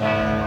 Bye.